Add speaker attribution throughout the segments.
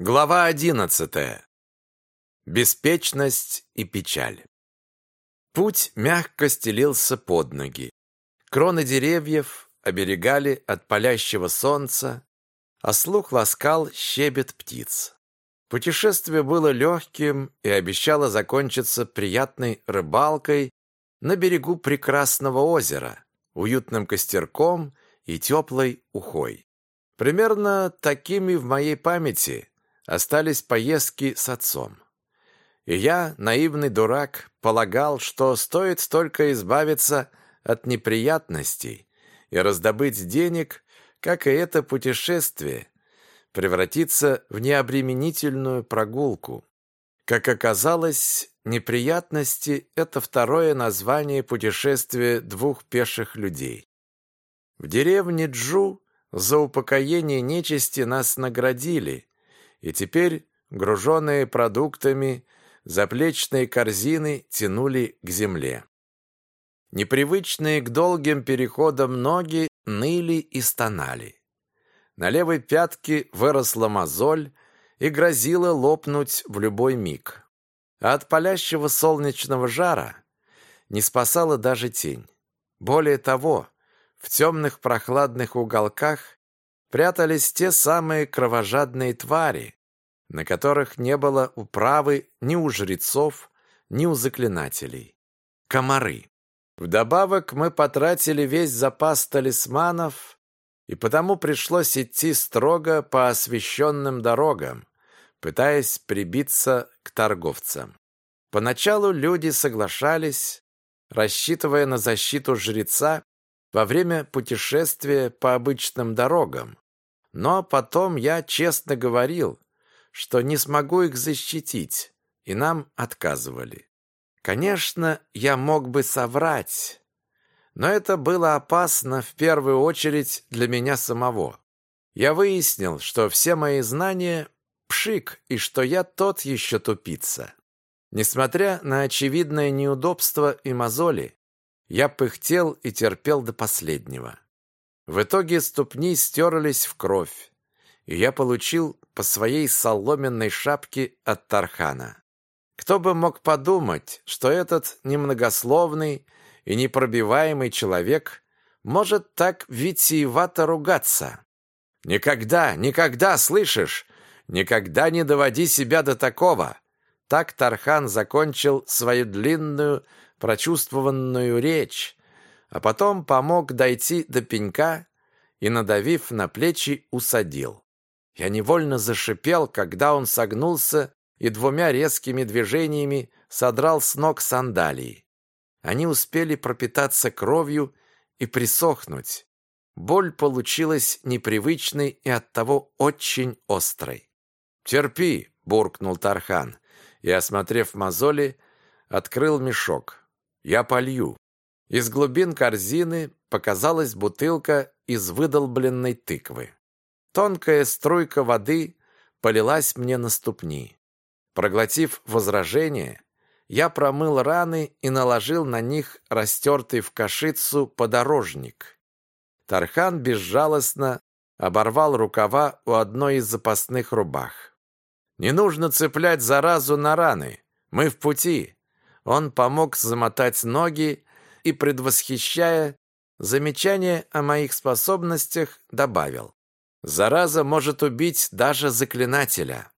Speaker 1: Глава одиннадцатая. Беспечность и печаль. Путь мягко стелился под ноги. Кроны деревьев оберегали от палящего солнца, а слух ласкал щебет птиц. Путешествие было легким и обещало закончиться приятной рыбалкой на берегу прекрасного озера, уютным костерком и теплой ухой. Примерно такими в моей памяти остались поездки с отцом. И я, наивный дурак, полагал, что стоит только избавиться от неприятностей и раздобыть денег, как и это путешествие, превратится в необременительную прогулку. Как оказалось, неприятности – это второе название путешествия двух пеших людей. В деревне Джу за упокоение нечисти нас наградили, и теперь, груженные продуктами, заплечные корзины тянули к земле. Непривычные к долгим переходам ноги ныли и стонали. На левой пятке выросла мозоль и грозила лопнуть в любой миг. А от палящего солнечного жара не спасала даже тень. Более того, в темных прохладных уголках прятались те самые кровожадные твари, на которых не было управы ни у жрецов, ни у заклинателей. Комары. Вдобавок мы потратили весь запас талисманов, и потому пришлось идти строго по освещенным дорогам, пытаясь прибиться к торговцам. Поначалу люди соглашались, рассчитывая на защиту жреца во время путешествия по обычным дорогам, но потом я честно говорил, что не смогу их защитить, и нам отказывали. Конечно, я мог бы соврать, но это было опасно в первую очередь для меня самого. Я выяснил, что все мои знания – пшик, и что я тот еще тупица. Несмотря на очевидное неудобство и мозоли, я пыхтел и терпел до последнего. В итоге ступни стерлись в кровь, и я получил по своей соломенной шапке от Тархана. Кто бы мог подумать, что этот немногословный и непробиваемый человек может так витиевато ругаться. «Никогда, никогда, слышишь? Никогда не доводи себя до такого!» Так Тархан закончил свою длинную, прочувствованную речь, а потом помог дойти до пенька и, надавив на плечи, усадил. Я невольно зашипел, когда он согнулся и двумя резкими движениями содрал с ног сандалии. Они успели пропитаться кровью и присохнуть. Боль получилась непривычной и оттого очень острой. «Терпи!» — буркнул Тархан и, осмотрев мозоли, открыл мешок. «Я полью». Из глубин корзины показалась бутылка из выдолбленной тыквы. Тонкая струйка воды полилась мне на ступни. Проглотив возражение, я промыл раны и наложил на них растертый в кашицу подорожник. Тархан безжалостно оборвал рукава у одной из запасных рубах. «Не нужно цеплять заразу на раны. Мы в пути». Он помог замотать ноги и, предвосхищая замечание о моих способностях, добавил. Зараза может убить даже заклинателя.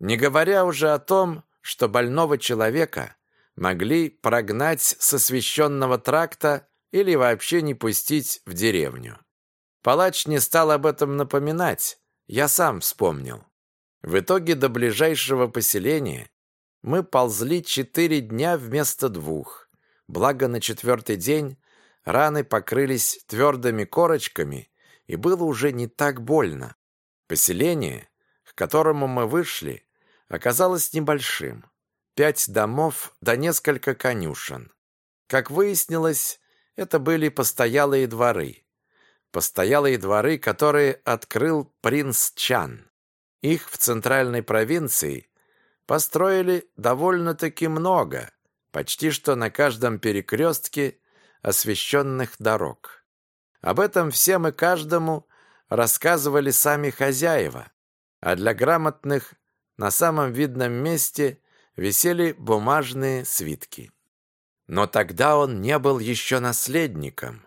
Speaker 1: Не говоря уже о том, что больного человека могли прогнать с освященного тракта или вообще не пустить в деревню. Палач не стал об этом напоминать, я сам вспомнил. В итоге до ближайшего поселения мы ползли четыре дня вместо двух. Благо на четвертый день раны покрылись твердыми корочками, и было уже не так больно. Поселение, к которому мы вышли, оказалось небольшим. Пять домов да несколько конюшен. Как выяснилось, это были постоялые дворы. Постоялые дворы, которые открыл принц Чан. Их в центральной провинции построили довольно-таки много, почти что на каждом перекрестке освещенных дорог. Об этом всем и каждому рассказывали сами хозяева, а для грамотных на самом видном месте висели бумажные свитки. Но тогда он не был еще наследником.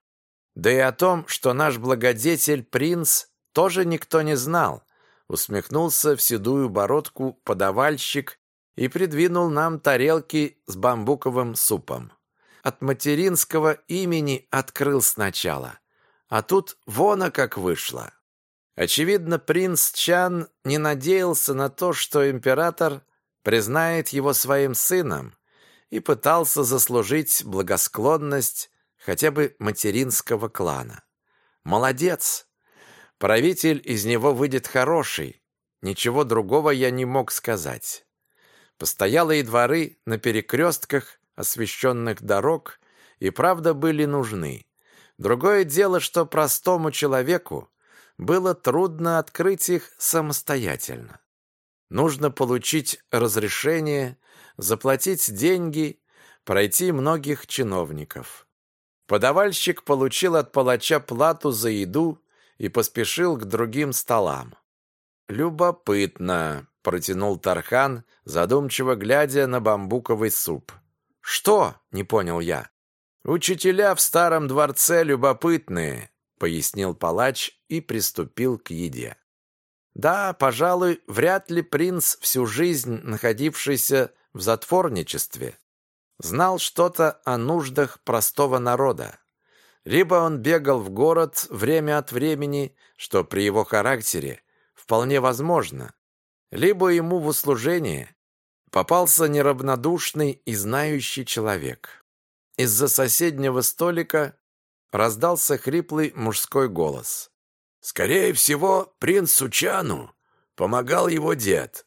Speaker 1: Да и о том, что наш благодетель принц, тоже никто не знал. Усмехнулся в седую бородку подавальщик и придвинул нам тарелки с бамбуковым супом. От материнского имени открыл сначала, а тут вона как вышло. Очевидно, принц Чан не надеялся на то, что император признает его своим сыном и пытался заслужить благосклонность хотя бы материнского клана. Молодец! Правитель из него выйдет хороший. Ничего другого я не мог сказать. Постоялые дворы на перекрестках освещенных дорог и правда были нужны. Другое дело, что простому человеку было трудно открыть их самостоятельно. Нужно получить разрешение, заплатить деньги, пройти многих чиновников. Подавальщик получил от палача плату за еду и поспешил к другим столам. «Любопытно», — протянул Тархан, задумчиво глядя на бамбуковый суп. «Что?» — не понял я. «Учителя в старом дворце любопытные», — пояснил палач и приступил к еде. Да, пожалуй, вряд ли принц, всю жизнь находившийся в затворничестве, знал что-то о нуждах простого народа. Либо он бегал в город время от времени, что при его характере вполне возможно, либо ему в услужение попался неравнодушный и знающий человек. Из-за соседнего столика раздался хриплый мужской голос. Скорее всего, принцу Чану помогал его дед.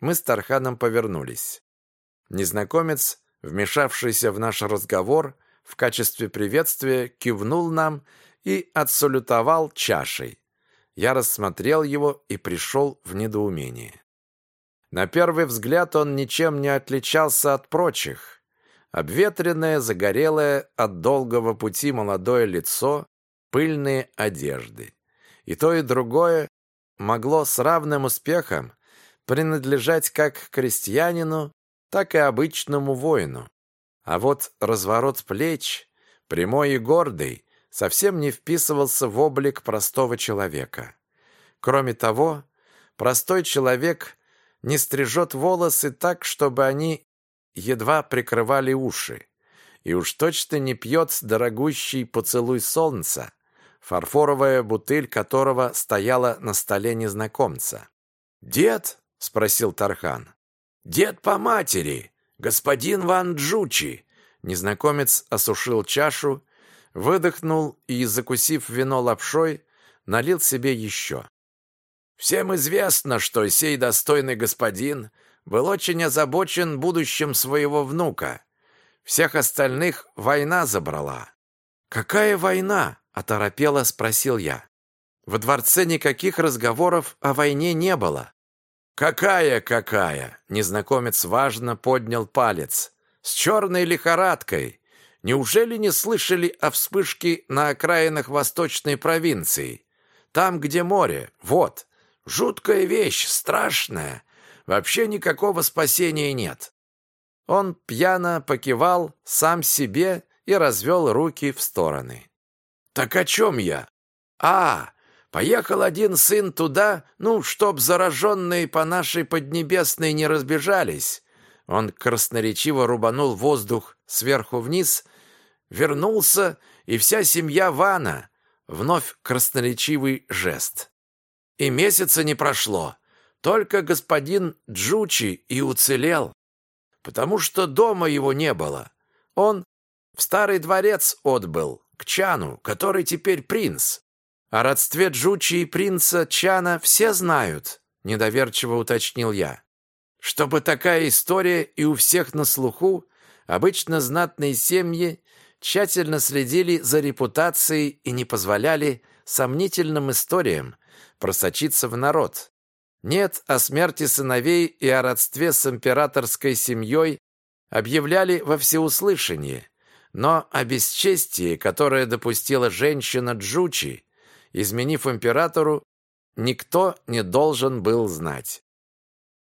Speaker 1: Мы с Тарханом повернулись. Незнакомец, вмешавшийся в наш разговор, в качестве приветствия кивнул нам и отсалютовал чашей. Я рассмотрел его и пришел в недоумение. На первый взгляд он ничем не отличался от прочих. Обветренное, загорелое от долгого пути молодое лицо, пыльные одежды. И то, и другое могло с равным успехом принадлежать как крестьянину, так и обычному воину. А вот разворот плеч, прямой и гордый, совсем не вписывался в облик простого человека. Кроме того, простой человек не стрижет волосы так, чтобы они едва прикрывали уши, и уж точно не пьет дорогущий поцелуй солнца, фарфоровая бутыль которого стояла на столе незнакомца. «Дед?» — спросил Тархан. «Дед по матери, господин Ван Джучи!» Незнакомец осушил чашу, выдохнул и, закусив вино лапшой, налил себе еще. «Всем известно, что сей достойный господин был очень озабочен будущим своего внука. Всех остальных война забрала». «Какая война?» Оторопело спросил я. Во дворце никаких разговоров о войне не было. «Какая, какая?» Незнакомец важно поднял палец. «С черной лихорадкой. Неужели не слышали о вспышке на окраинах восточной провинции? Там, где море. Вот. Жуткая вещь, страшная. Вообще никакого спасения нет». Он пьяно покивал сам себе и развел руки в стороны. Так о чем я? А, поехал один сын туда, ну, чтоб зараженные по нашей Поднебесной не разбежались. Он красноречиво рубанул воздух сверху вниз, вернулся, и вся семья Вана. Вновь красноречивый жест. И месяца не прошло. Только господин Джучи и уцелел, потому что дома его не было. Он в старый дворец отбыл, к Чану, который теперь принц. О родстве Джучи и принца Чана все знают, недоверчиво уточнил я. Чтобы такая история и у всех на слуху, обычно знатные семьи тщательно следили за репутацией и не позволяли сомнительным историям просочиться в народ. Нет, о смерти сыновей и о родстве с императорской семьей объявляли во всеуслышание, но о бесчестии, которое допустила женщина Джучи, изменив императору, никто не должен был знать.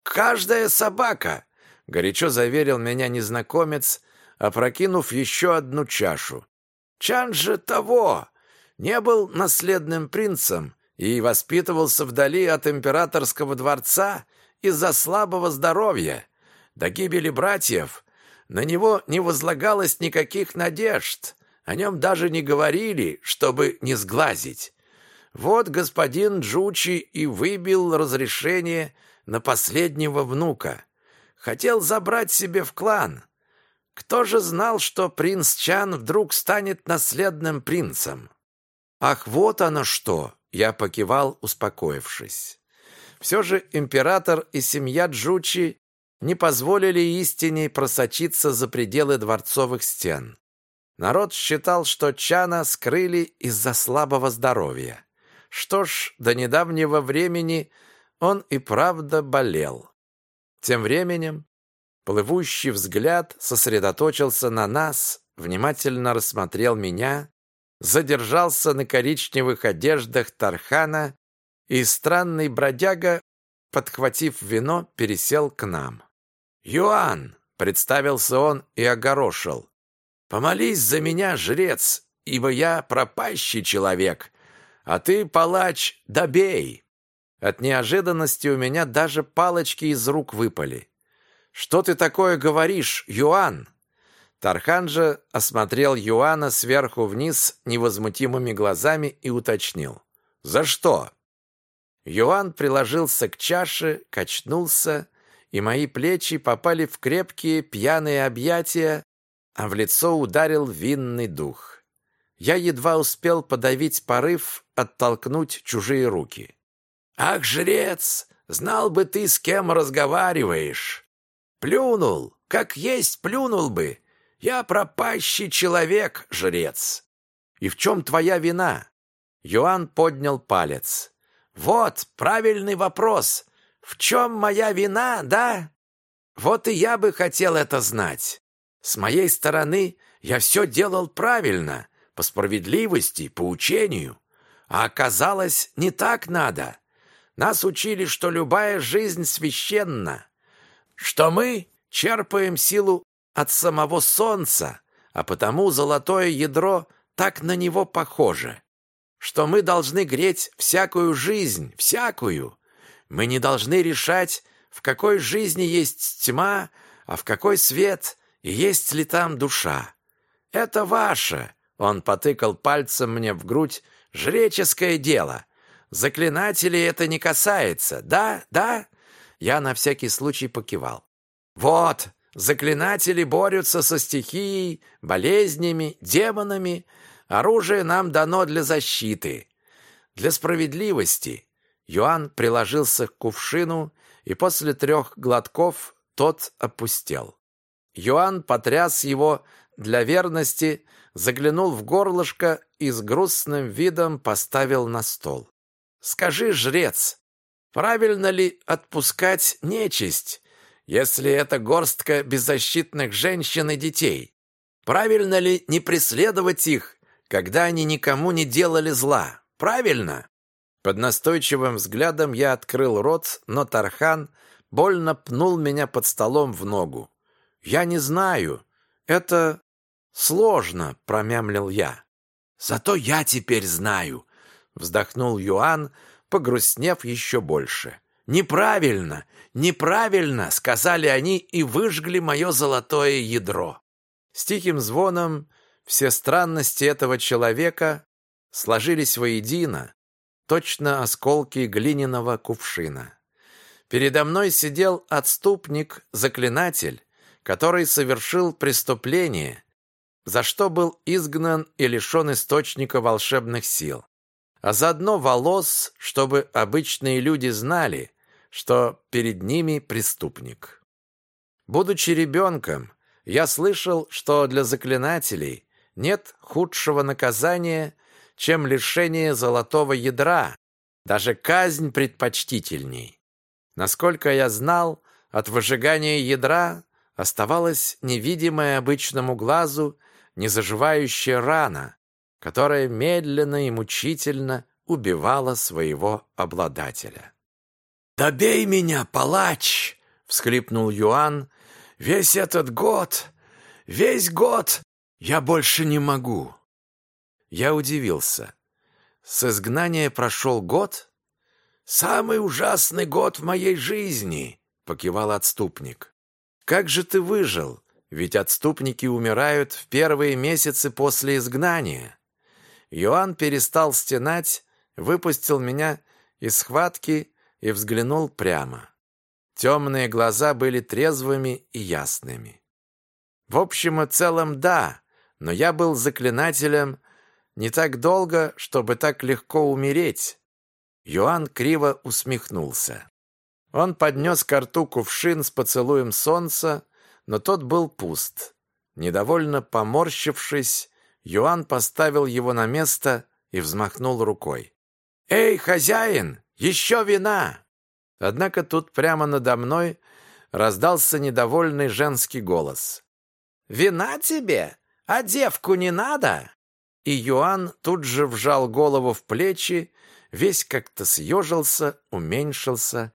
Speaker 1: «Каждая собака!» — горячо заверил меня незнакомец, опрокинув еще одну чашу. «Чан же того! Не был наследным принцем и воспитывался вдали от императорского дворца из-за слабого здоровья. До гибели братьев на него не возлагалось никаких надежд, о нем даже не говорили, чтобы не сглазить. Вот господин Джучи и выбил разрешение на последнего внука. Хотел забрать себе в клан. Кто же знал, что принц Чан вдруг станет наследным принцем? Ах, вот оно что! Я покивал, успокоившись. Все же император и семья Джучи не позволили истине просочиться за пределы дворцовых стен. Народ считал, что Чана скрыли из-за слабого здоровья. Что ж, до недавнего времени он и правда болел. Тем временем плывущий взгляд сосредоточился на нас, внимательно рассмотрел меня, задержался на коричневых одеждах Тархана, и странный бродяга, подхватив вино, пересел к нам. «Юан!» — представился он и огорошил. «Помолись за меня, жрец, ибо я пропащий человек, а ты, палач, добей!» От неожиданности у меня даже палочки из рук выпали. «Что ты такое говоришь, Юан?» Тархан же осмотрел Юана сверху вниз невозмутимыми глазами и уточнил. «За что?» Юан приложился к чаше, качнулся, и мои плечи попали в крепкие пьяные объятия, а в лицо ударил винный дух. Я едва успел подавить порыв, оттолкнуть чужие руки. «Ах, жрец, знал бы ты, с кем разговариваешь! Плюнул, как есть плюнул бы! Я пропащий человек, жрец! И в чем твоя вина?» Йоанн поднял палец. «Вот правильный вопрос! В чем моя вина, да? Вот и я бы хотел это знать. С моей стороны я все делал правильно, по справедливости, по учению. А оказалось, не так надо. Нас учили, что любая жизнь священна, что мы черпаем силу от самого солнца, а потому золотое ядро так на него похоже, что мы должны греть всякую жизнь, всякую. Мы не должны решать, в какой жизни есть тьма, а в какой свет, и есть ли там душа. Это ваше, он потыкал пальцем мне в грудь, жреческое дело. Заклинателей это не касается, да, да?» Я на всякий случай покивал. «Вот, заклинатели борются со стихией, болезнями, демонами. Оружие нам дано для защиты, для справедливости». Юан приложился к кувшину, и после трех глотков тот опустел. Юан потряс его для верности, заглянул в горлышко и с грустным видом поставил на стол. Скажи, жрец, правильно ли отпускать нечисть, если это горстка беззащитных женщин и детей? Правильно ли не преследовать их, когда они никому не делали зла? Правильно? Под настойчивым взглядом я открыл рот, но Тархан больно пнул меня под столом в ногу. «Я не знаю. Это сложно», — промямлил я. «Зато я теперь знаю», Вздохнул Юан, погрустнев еще больше. «Неправильно! Неправильно!» — сказали они и выжгли мое золотое ядро. С тихим звоном все странности этого человека сложились воедино, точно осколки глиняного кувшина. Передо мной сидел отступник, заклинатель, который совершил преступление, за что был изгнан и лишен источника волшебных сил а заодно волос, чтобы обычные люди знали, что перед ними преступник. Будучи ребенком, я слышал, что для заклинателей нет худшего наказания, чем лишение золотого ядра, даже казнь предпочтительней. Насколько я знал, от выжигания ядра оставалась невидимая обычному глазу незаживающая рана, которая медленно и мучительно убивала своего обладателя.
Speaker 2: «Добей меня, палач!» — всхлипнул Юан. «Весь этот год, весь год я больше не могу!»
Speaker 1: Я удивился. С изгнания прошел год?
Speaker 2: «Самый ужасный год в моей жизни!» — покивал отступник.
Speaker 1: «Как же ты выжил? Ведь отступники умирают в первые месяцы после изгнания». Иоанн перестал стенать, выпустил меня из схватки и взглянул прямо. Темные глаза были трезвыми и ясными. В общем и целом, да, но я был заклинателем не так долго, чтобы так легко умереть. Йоанн криво усмехнулся. Он поднес к рту кувшин с поцелуем солнца, но тот был пуст. Недовольно поморщившись, Йоанн поставил его на место и взмахнул рукой. «Эй, хозяин, еще вина!» Однако тут прямо надо мной раздался недовольный женский голос. «Вина тебе? А девку не надо?» И Юан тут же вжал голову в плечи, весь как-то съежился, уменьшился,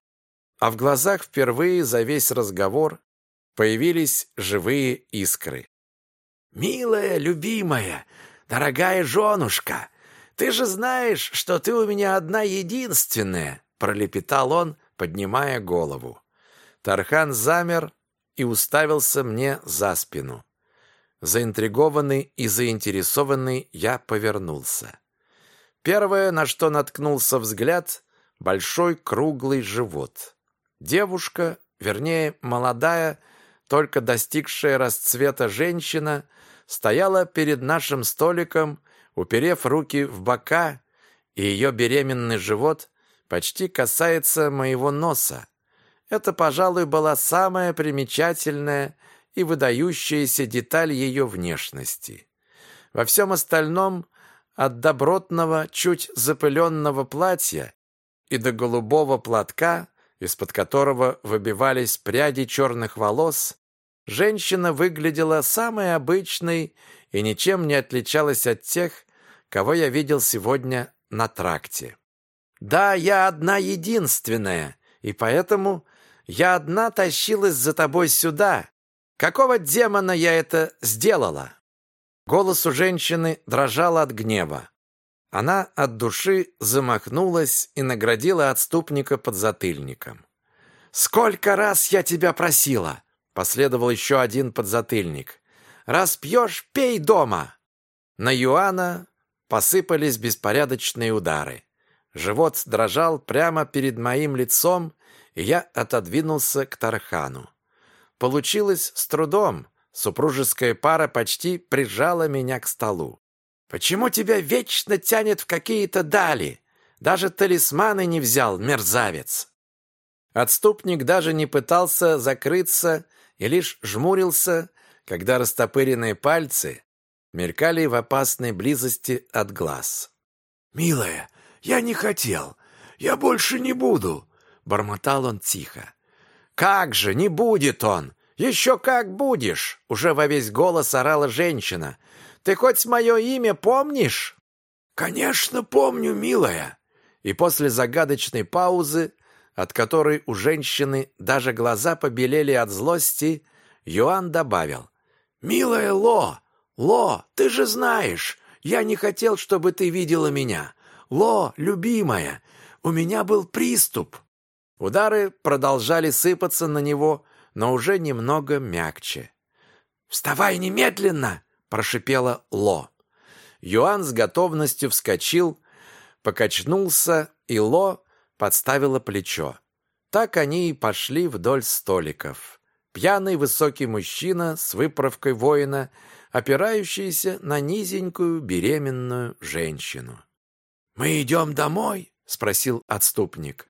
Speaker 1: а в глазах впервые за весь разговор появились живые искры.
Speaker 2: «Милая, любимая, дорогая женушка, ты же знаешь, что ты у меня одна единственная!» пролепетал он, поднимая голову. Тархан замер и уставился мне за спину. Заинтригованный и заинтересованный я повернулся. Первое, на что наткнулся взгляд, большой круглый живот. Девушка, вернее, молодая, только достигшая расцвета женщина, стояла перед нашим столиком, уперев руки в бока, и ее беременный живот почти касается моего носа. Это, пожалуй, была самая примечательная и выдающаяся деталь ее внешности. Во всем остальном, от добротного, чуть запыленного платья и до голубого платка, из-под которого выбивались пряди черных волос, женщина выглядела самой обычной и ничем не отличалась от тех, кого я видел сегодня на тракте. Да, я одна единственная, и поэтому я одна тащилась за тобой сюда. Какого демона я это сделала?» Голос у женщины дрожал от гнева. Она от души замахнулась и наградила отступника под затыльником. «Сколько раз я тебя просила!» Последовал еще один подзатыльник. «Раз пьешь, пей дома!» На Юана посыпались беспорядочные удары. Живот дрожал прямо перед моим лицом, и я отодвинулся к Тархану. Получилось с трудом. Супружеская пара почти прижала меня к столу. «Почему тебя вечно тянет в какие-то дали? Даже талисманы не взял, мерзавец!» Отступник даже не пытался закрыться и лишь жмурился, когда растопыренные пальцы мелькали в опасной близости от глаз. «Милая, я не хотел. Я больше не буду!» Бормотал он тихо.
Speaker 1: «Как же, не будет он! Еще как будешь!» Уже во весь голос орала женщина. «Ты хоть мое имя помнишь?»
Speaker 2: «Конечно помню, милая!»
Speaker 1: И после загадочной паузы, от которой у женщины даже глаза побелели от злости, Юан добавил.
Speaker 2: «Милая Ло! Ло, ты же знаешь, я не хотел, чтобы ты видела меня. Ло, любимая, у меня был приступ.
Speaker 1: Удары продолжали сыпаться на него, но уже немного мягче.
Speaker 2: «Вставай немедленно!» – прошипела Ло.
Speaker 1: Юан с готовностью вскочил, покачнулся, и Ло подставила плечо. Так они и пошли вдоль столиков. Пьяный высокий мужчина с выправкой воина, опирающийся на низенькую беременную женщину.
Speaker 2: «Мы идем домой?» — спросил отступник.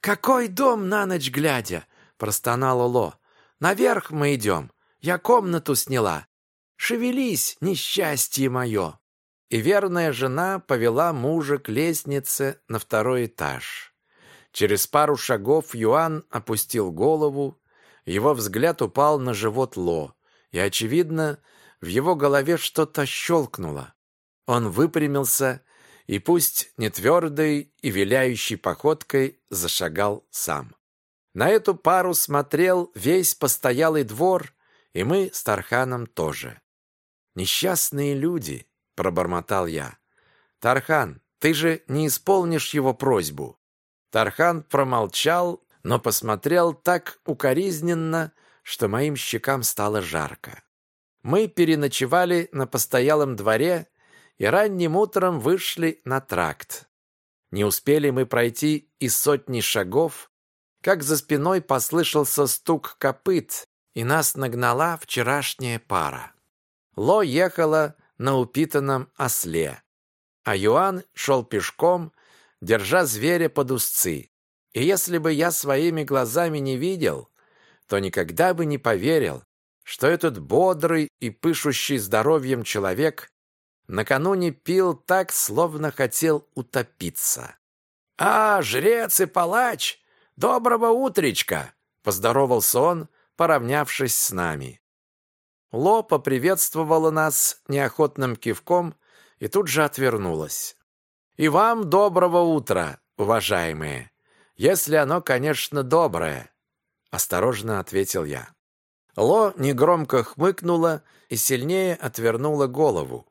Speaker 1: «Какой дом на ночь глядя?» — простонала Ло. «Наверх мы идем. Я комнату сняла. Шевелись, несчастье мое!» И верная жена повела мужа к лестнице на второй этаж. Через пару шагов Юан опустил голову, его взгляд упал на живот Ло, и, очевидно, в его голове что-то щелкнуло. Он выпрямился и пусть не твердой и виляющей походкой зашагал сам. На эту пару смотрел весь постоялый двор, и мы с Тарханом тоже. «Несчастные люди», — пробормотал я. «Тархан, ты же не исполнишь его просьбу». Тархан промолчал, но посмотрел так укоризненно, что моим щекам стало жарко. Мы переночевали на постоялом дворе и ранним утром вышли на тракт. Не успели мы пройти и сотни шагов, как за спиной послышался стук копыт, и нас нагнала вчерашняя пара. Ло ехала на упитанном осле, а Юан шел пешком, держа зверя под узцы. И если бы я своими глазами не видел, то никогда бы не поверил, что этот бодрый и пышущий здоровьем человек накануне пил так, словно хотел утопиться. «А, жрец и палач! «Доброго утречка!» — поздоровался он, поравнявшись с нами. Ло поприветствовала нас неохотным кивком и тут же отвернулась. «И вам доброго утра, уважаемые, если оно, конечно, доброе», — осторожно ответил я. Ло негромко хмыкнула и сильнее отвернула голову.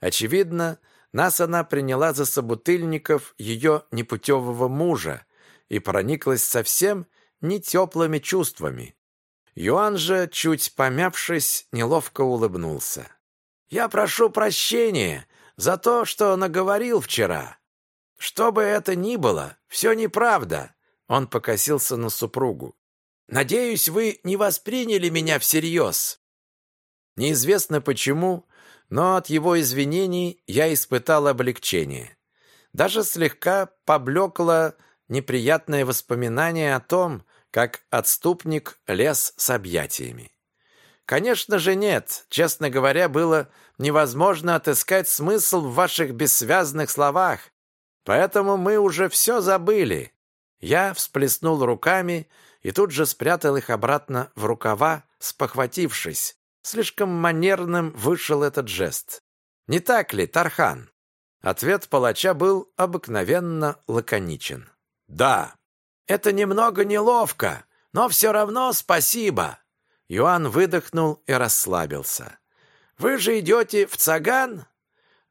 Speaker 1: Очевидно, нас она приняла за собутыльников ее непутевого мужа, и прониклась совсем не теплыми чувствами. Юан же, чуть помявшись, неловко улыбнулся. «Я прошу прощения за то, что наговорил вчера. Что бы это ни было, все неправда», — он покосился на супругу. «Надеюсь, вы не восприняли меня всерьез». Неизвестно почему, но от его извинений я испытал облегчение. Даже слегка поблекла неприятное воспоминание о том, как отступник лез с объятиями. Конечно же нет. Честно говоря, было невозможно отыскать смысл в ваших бессвязных словах. Поэтому мы уже все забыли. Я всплеснул руками и тут же спрятал их обратно в рукава, спохватившись. Слишком манерным вышел этот жест. Не так ли, Тархан? Ответ палача был обыкновенно лаконичен. «Да». «Это немного неловко, но все равно спасибо». Юан выдохнул и расслабился. «Вы же идете в Цаган?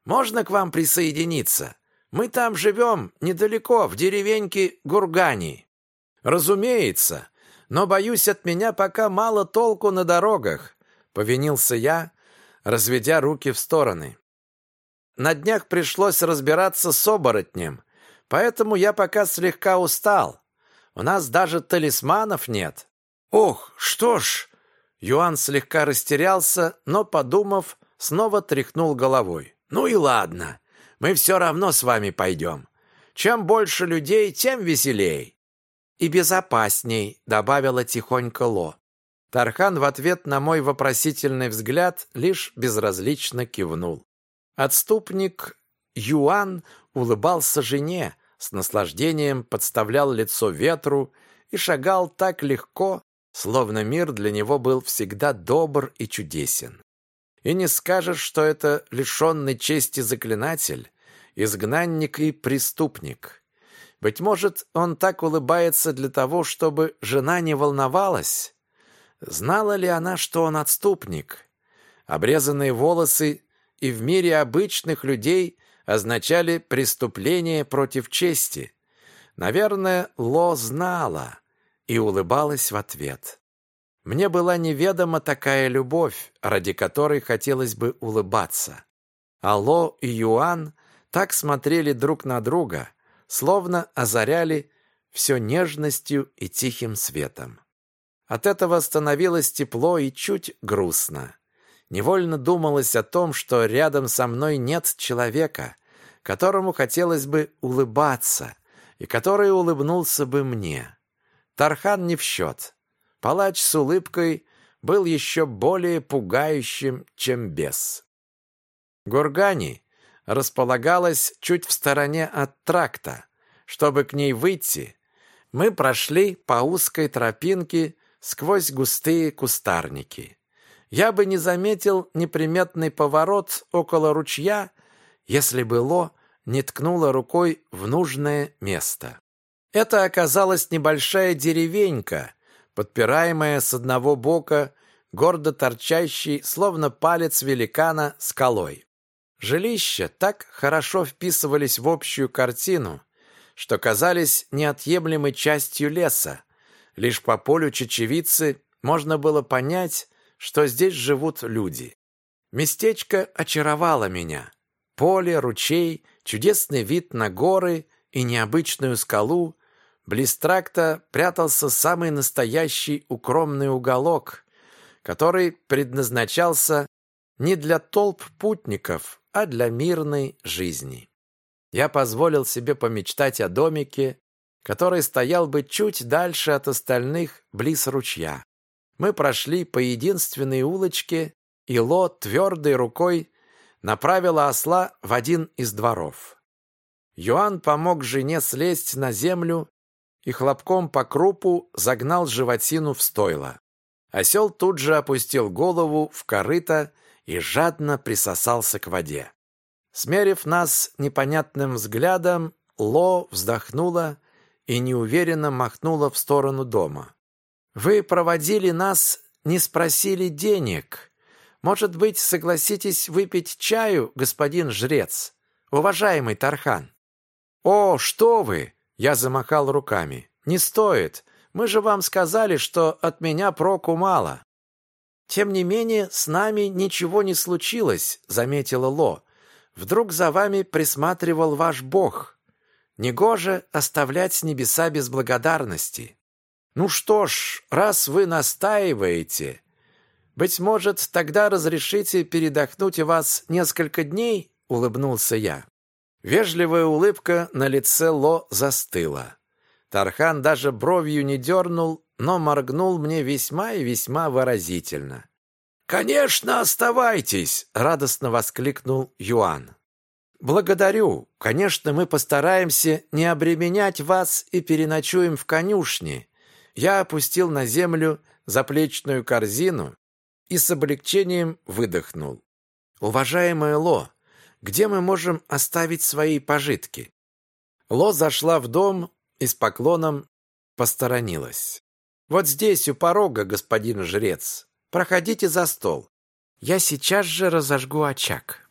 Speaker 1: Можно к вам присоединиться? Мы там живем, недалеко, в деревеньке Гургани». «Разумеется, но, боюсь, от меня пока мало толку на дорогах», — повинился я, разведя руки в стороны. На днях пришлось разбираться с оборотнем, Поэтому я пока слегка устал. У нас даже талисманов нет. Ох, что ж. Юан слегка растерялся, но, подумав, снова тряхнул головой. Ну и ладно. Мы все равно с вами пойдем. Чем больше людей, тем веселей. И безопасней, добавила тихонько Ло. Тархан в ответ на мой вопросительный взгляд лишь безразлично кивнул. Отступник Юан улыбался жене, с наслаждением подставлял лицо ветру и шагал так легко, словно мир для него был всегда добр и чудесен. И не скажешь, что это лишенный чести заклинатель, изгнанник и преступник. Быть может, он так улыбается для того, чтобы жена не волновалась? Знала ли она, что он отступник? Обрезанные волосы и в мире обычных людей означали преступление против чести. Наверное, Ло знала и улыбалась в ответ. Мне была неведома такая любовь, ради которой хотелось бы улыбаться. А Ло и Юан так смотрели друг на друга, словно озаряли все нежностью и тихим светом. От этого становилось тепло и чуть грустно. Невольно думалось о том, что рядом со мной нет человека, которому хотелось бы улыбаться и который улыбнулся бы мне. Тархан не в счет. Палач с улыбкой был еще более пугающим, чем бес. Гургани располагалась чуть в стороне от тракта. Чтобы к ней выйти, мы прошли по узкой тропинке сквозь густые кустарники я бы не заметил неприметный поворот около ручья, если бы Ло не ткнула рукой в нужное место. Это оказалась небольшая деревенька, подпираемая с одного бока гордо торчащей, словно палец великана, скалой. Жилища так хорошо вписывались в общую картину, что казались неотъемлемой частью леса. Лишь по полю чечевицы можно было понять, что здесь живут люди. Местечко очаровало меня. Поле, ручей, чудесный вид на горы и необычную скалу. Близ тракта прятался самый настоящий укромный уголок, который предназначался не для толп путников, а для мирной жизни. Я позволил себе помечтать о домике, который стоял бы чуть дальше от остальных, близ ручья. Мы прошли по единственной улочке, и Ло твердой рукой направила осла в один из дворов. Юан помог жене слезть на землю и хлопком по крупу загнал животину в стойло. Осел тут же опустил голову в корыто и жадно присосался к воде. Смерив нас непонятным взглядом, Ло вздохнула и неуверенно махнула в сторону дома. «Вы проводили нас, не спросили денег. Может быть, согласитесь выпить чаю, господин жрец, уважаемый Тархан?» «О, что вы!» — я замахал руками. «Не стоит. Мы же вам сказали, что от меня проку мало». «Тем не менее, с нами ничего не случилось», — заметила Ло. Вдруг за вами присматривал ваш Бог. Негоже оставлять небеса без благодарности. Ну что ж, раз вы настаиваете, быть может, тогда разрешите передохнуть у вас несколько дней, улыбнулся я. Вежливая улыбка на лице Ло застыла. Тархан даже бровью не дернул, но моргнул мне весьма и весьма выразительно. «Конечно, оставайтесь!» — радостно воскликнул Юан. «Благодарю. Конечно, мы постараемся не обременять вас и переночуем в конюшне». Я опустил на землю заплечную корзину и с облегчением выдохнул. «Уважаемая Ло, где мы можем оставить свои пожитки?» Ло зашла в дом и с поклоном посторонилась. «Вот здесь, у порога, господин жрец. Проходите за стол. Я сейчас же разожгу очаг.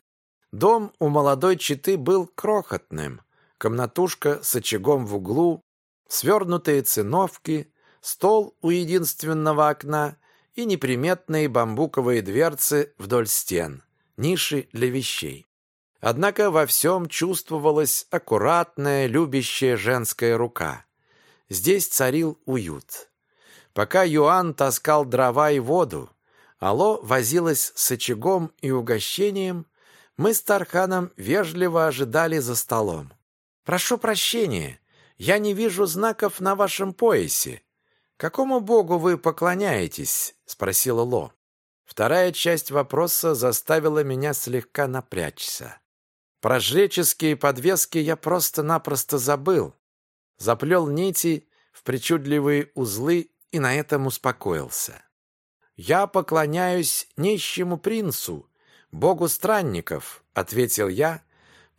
Speaker 1: Дом у молодой четы был крохотным. Комнатушка с очагом в углу, свернутые циновки, стол у единственного окна и неприметные бамбуковые дверцы вдоль стен, ниши для вещей. Однако во всем чувствовалась аккуратная, любящая женская рука. Здесь царил уют. Пока Юан таскал дрова и воду, Алло возилась с очагом и угощением, мы с Тарханом вежливо ожидали за столом. «Прошу прощения, я не вижу знаков на вашем поясе. Какому богу вы поклоняетесь?» — спросила Ло. Вторая часть вопроса заставила меня слегка напрячься. Про жреческие подвески я просто-напросто забыл. Заплел нити в причудливые узлы и на этом успокоился. «Я поклоняюсь нищему принцу, богу странников», — ответил я,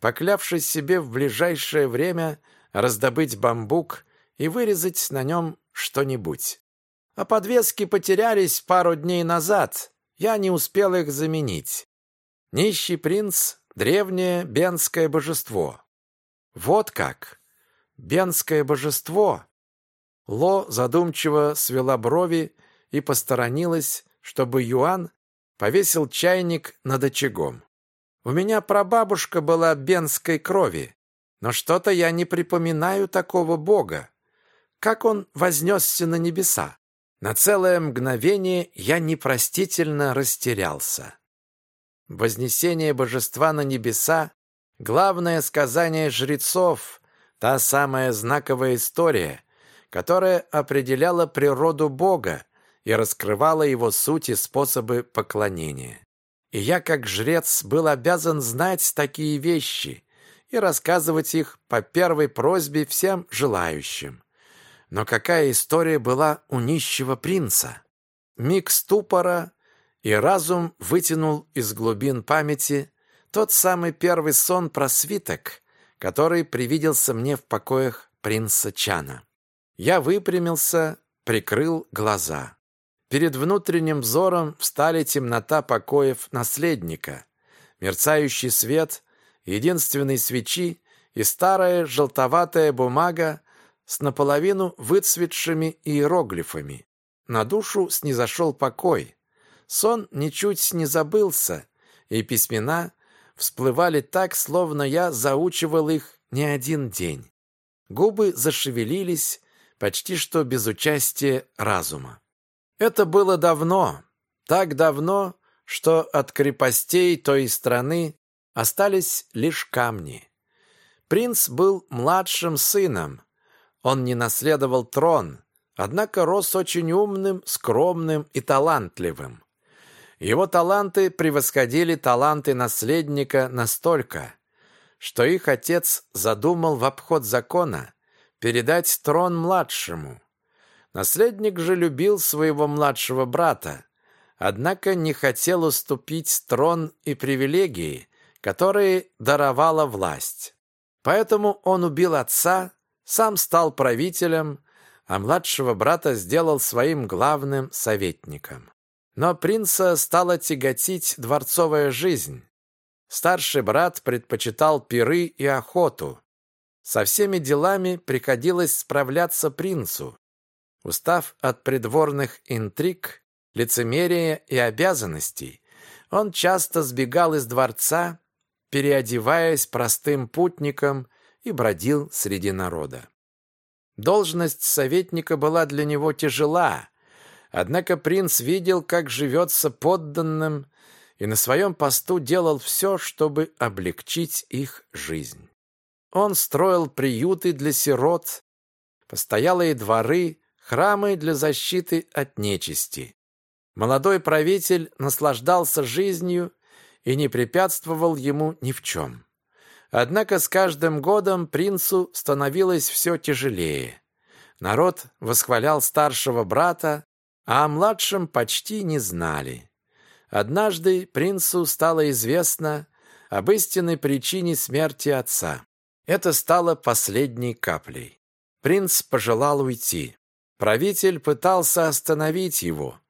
Speaker 1: поклявшись себе в ближайшее время раздобыть бамбук и вырезать на нем что-нибудь. А подвески потерялись пару дней назад, я не успел их заменить. Нищий принц — древнее бенское божество. Вот как! Бенское божество Ло задумчиво свела брови и посторонилась, чтобы Юан повесил чайник над очагом. У меня прабабушка была бенской крови, но что-то я не припоминаю такого бога. Как он вознесся на небеса? На целое мгновение я непростительно растерялся. Вознесение божества на небеса — главное сказание жрецов, та самая знаковая история, которая определяла природу Бога и раскрывала его суть и способы поклонения. И я, как жрец, был обязан знать такие вещи и рассказывать их по первой просьбе всем желающим. Но какая история была у нищего принца? Миг ступора, и разум вытянул из глубин памяти тот самый первый сон про свиток, который привиделся мне в покоях принца Чана. Я выпрямился, прикрыл глаза. Перед внутренним взором встали темнота покоев наследника, мерцающий свет, единственной свечи и старая желтоватая бумага с наполовину выцветшими иероглифами. На душу снизошел покой. Сон ничуть не забылся, и письмена всплывали так, словно я заучивал их не один день. Губы зашевелились, почти что без участия разума. Это было давно, так давно, что от крепостей той страны остались лишь камни. Принц был младшим сыном. Он не наследовал трон, однако рос очень умным, скромным и талантливым. Его таланты превосходили таланты наследника настолько, что их отец задумал в обход закона передать трон младшему. Наследник же любил своего младшего брата, однако не хотел уступить трон и привилегии, которые даровала власть. Поэтому он убил отца, сам стал правителем, а младшего брата сделал своим главным советником. Но принца стала тяготить дворцовая жизнь. Старший брат предпочитал пиры и охоту. Со всеми делами приходилось справляться принцу. Устав от придворных интриг, лицемерия и обязанностей, он часто сбегал из дворца, переодеваясь простым путником и бродил среди народа. Должность советника была для него тяжела, Однако принц видел, как живется подданным, и на своем посту делал все, чтобы облегчить их жизнь. Он строил приюты для сирот, постоялые дворы, храмы для защиты от нечисти. Молодой правитель наслаждался жизнью и не препятствовал ему ни в чем. Однако с каждым годом принцу становилось все тяжелее. Народ восхвалял старшего брата, а о младшем почти не знали. Однажды принцу стало известно об истинной причине смерти отца. Это стало последней каплей. Принц пожелал уйти. Правитель пытался остановить его.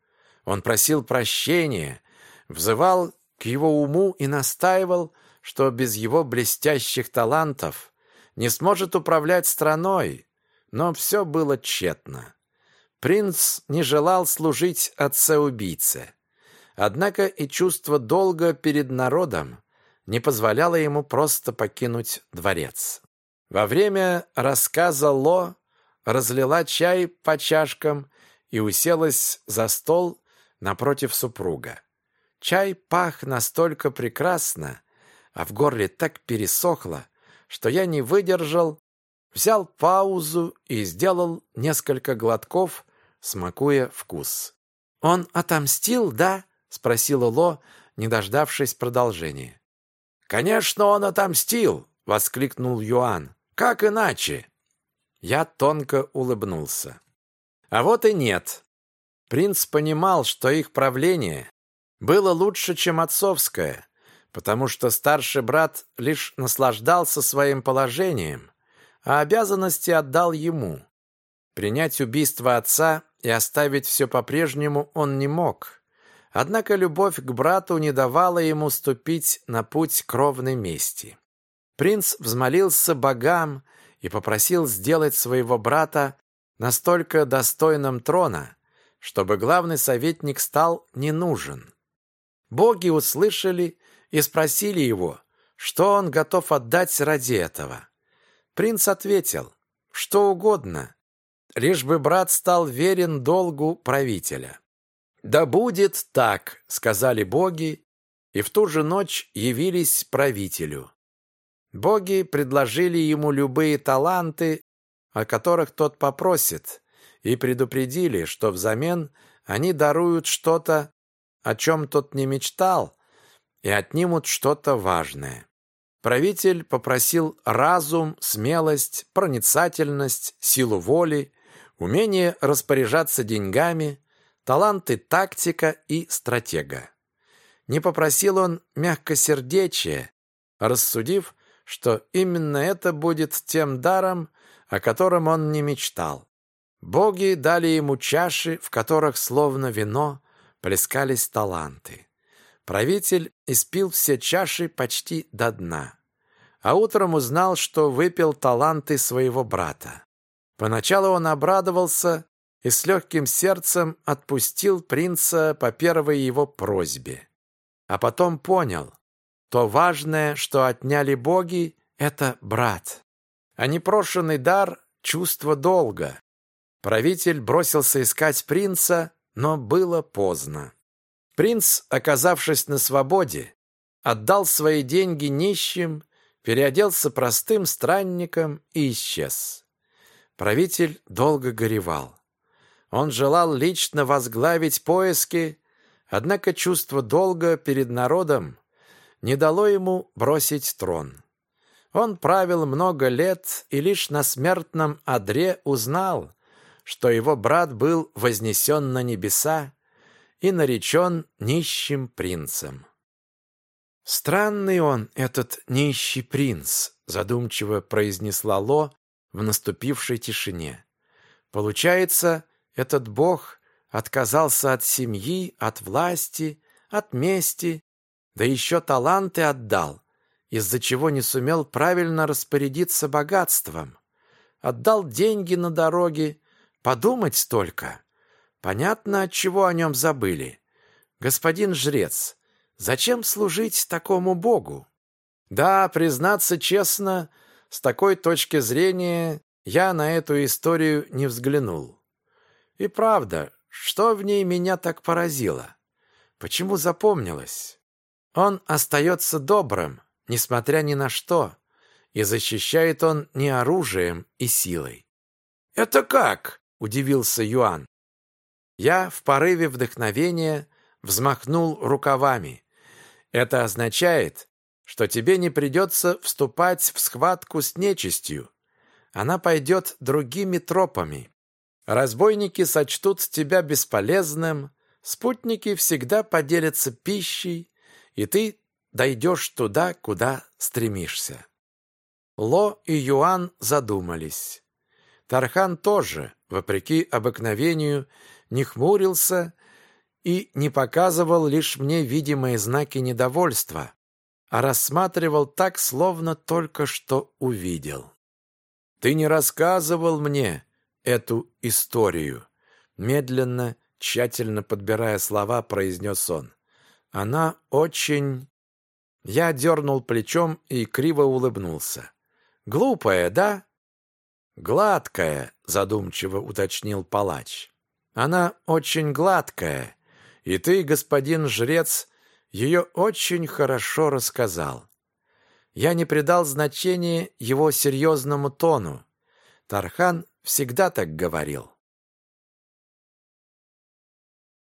Speaker 1: Он просил прощения, взывал к его уму и настаивал, что без его блестящих талантов не сможет управлять страной, но все было тщетно. Принц не желал служить отце-убийце. Однако и чувство долга перед народом не позволяло ему просто покинуть дворец. Во время рассказа Ло разлила чай по чашкам и уселась за стол напротив супруга. Чай пах настолько прекрасно, а в горле так пересохло, что я не выдержал, взял паузу и сделал несколько глотков смакуя вкус. «Он отомстил, да?» — спросила Ло, не дождавшись продолжения. «Конечно, он отомстил!» — воскликнул Юан. «Как иначе?» Я тонко улыбнулся. А вот и нет. Принц понимал, что их правление было лучше, чем отцовское, потому что старший брат лишь наслаждался своим положением, а обязанности отдал ему. Принять убийство отца и оставить все по-прежнему он не мог. Однако любовь к брату не давала ему ступить на путь кровной мести. Принц взмолился богам и попросил сделать своего брата настолько достойным трона, чтобы главный советник стал не нужен. Боги услышали и спросили его, что он готов отдать ради этого. Принц ответил, что угодно, лишь бы брат стал верен долгу правителя. «Да будет так», — сказали боги, и в ту же ночь явились правителю. Боги предложили ему любые таланты, о которых тот попросит, и предупредили, что взамен они даруют что-то, о чем тот не мечтал, и отнимут что-то важное. Правитель попросил разум, смелость, проницательность, силу воли, умение распоряжаться деньгами, таланты тактика и стратега. Не попросил он мягкосердечия, рассудив, что именно это будет тем даром, о котором он не мечтал. Боги дали ему чаши, в которых, словно вино, плескались таланты. Правитель испил все чаши почти до дна, а утром узнал, что выпил таланты своего брата. Поначалу он обрадовался и с легким сердцем отпустил принца по первой его просьбе. А потом понял, то важное, что отняли боги, это брат. А непрошенный дар — чувство долга. Правитель бросился искать принца, но было поздно. Принц, оказавшись на свободе, отдал свои деньги нищим, переоделся простым странником и исчез. Правитель долго горевал. Он желал лично возглавить поиски, однако чувство долга перед народом не дало ему бросить трон. Он правил много лет и лишь на смертном одре узнал, что его брат был вознесен на небеса и наречен нищим принцем. «Странный он, этот нищий принц», задумчиво произнесла Ло, в наступившей тишине. Получается, этот бог отказался от семьи, от власти, от мести, да еще таланты отдал, из-за чего не сумел правильно распорядиться богатством. Отдал деньги на дороге, подумать только. Понятно, от чего о нем забыли. Господин жрец, зачем служить такому богу? Да, признаться честно, с такой точки зрения я на эту историю не взглянул. И правда, что в ней меня так поразило? Почему запомнилось? Он остается добрым, несмотря ни на что, и защищает он не оружием и силой. «Это как?» — удивился Юан. Я в порыве вдохновения взмахнул рукавами. Это означает, что тебе не придется вступать в схватку с нечистью. Она пойдет другими тропами. Разбойники сочтут тебя бесполезным, спутники всегда поделятся пищей, и ты дойдешь туда, куда стремишься. Ло и Юан задумались. Тархан тоже, вопреки обыкновению, не хмурился и не показывал лишь мне видимые знаки недовольства, а рассматривал так, словно только что увидел. «Ты не рассказывал мне эту историю», медленно, тщательно подбирая слова, произнес он. «Она очень...» Я дернул плечом и криво улыбнулся. «Глупая, да?» «Гладкая», — задумчиво уточнил палач. «Она очень гладкая, и ты, господин жрец, ее очень хорошо рассказал. Я не придал значения его серьезному тону. Тархан всегда так говорил.